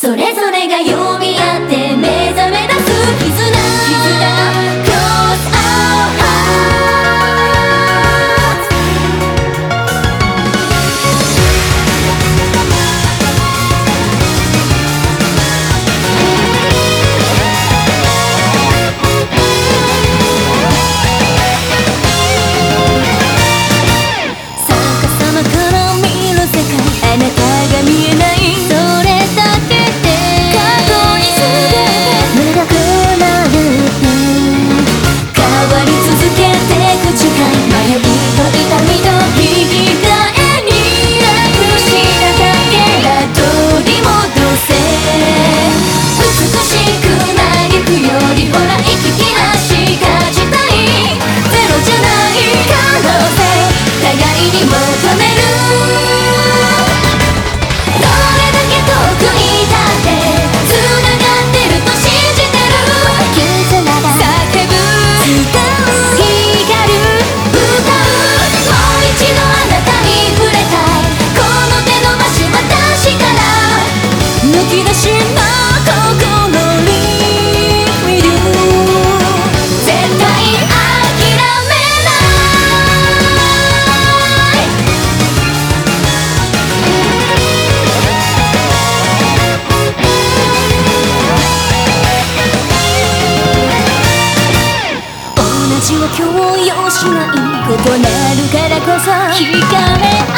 それぞれが読み合って強要しない異なるからこそ惹かれ合う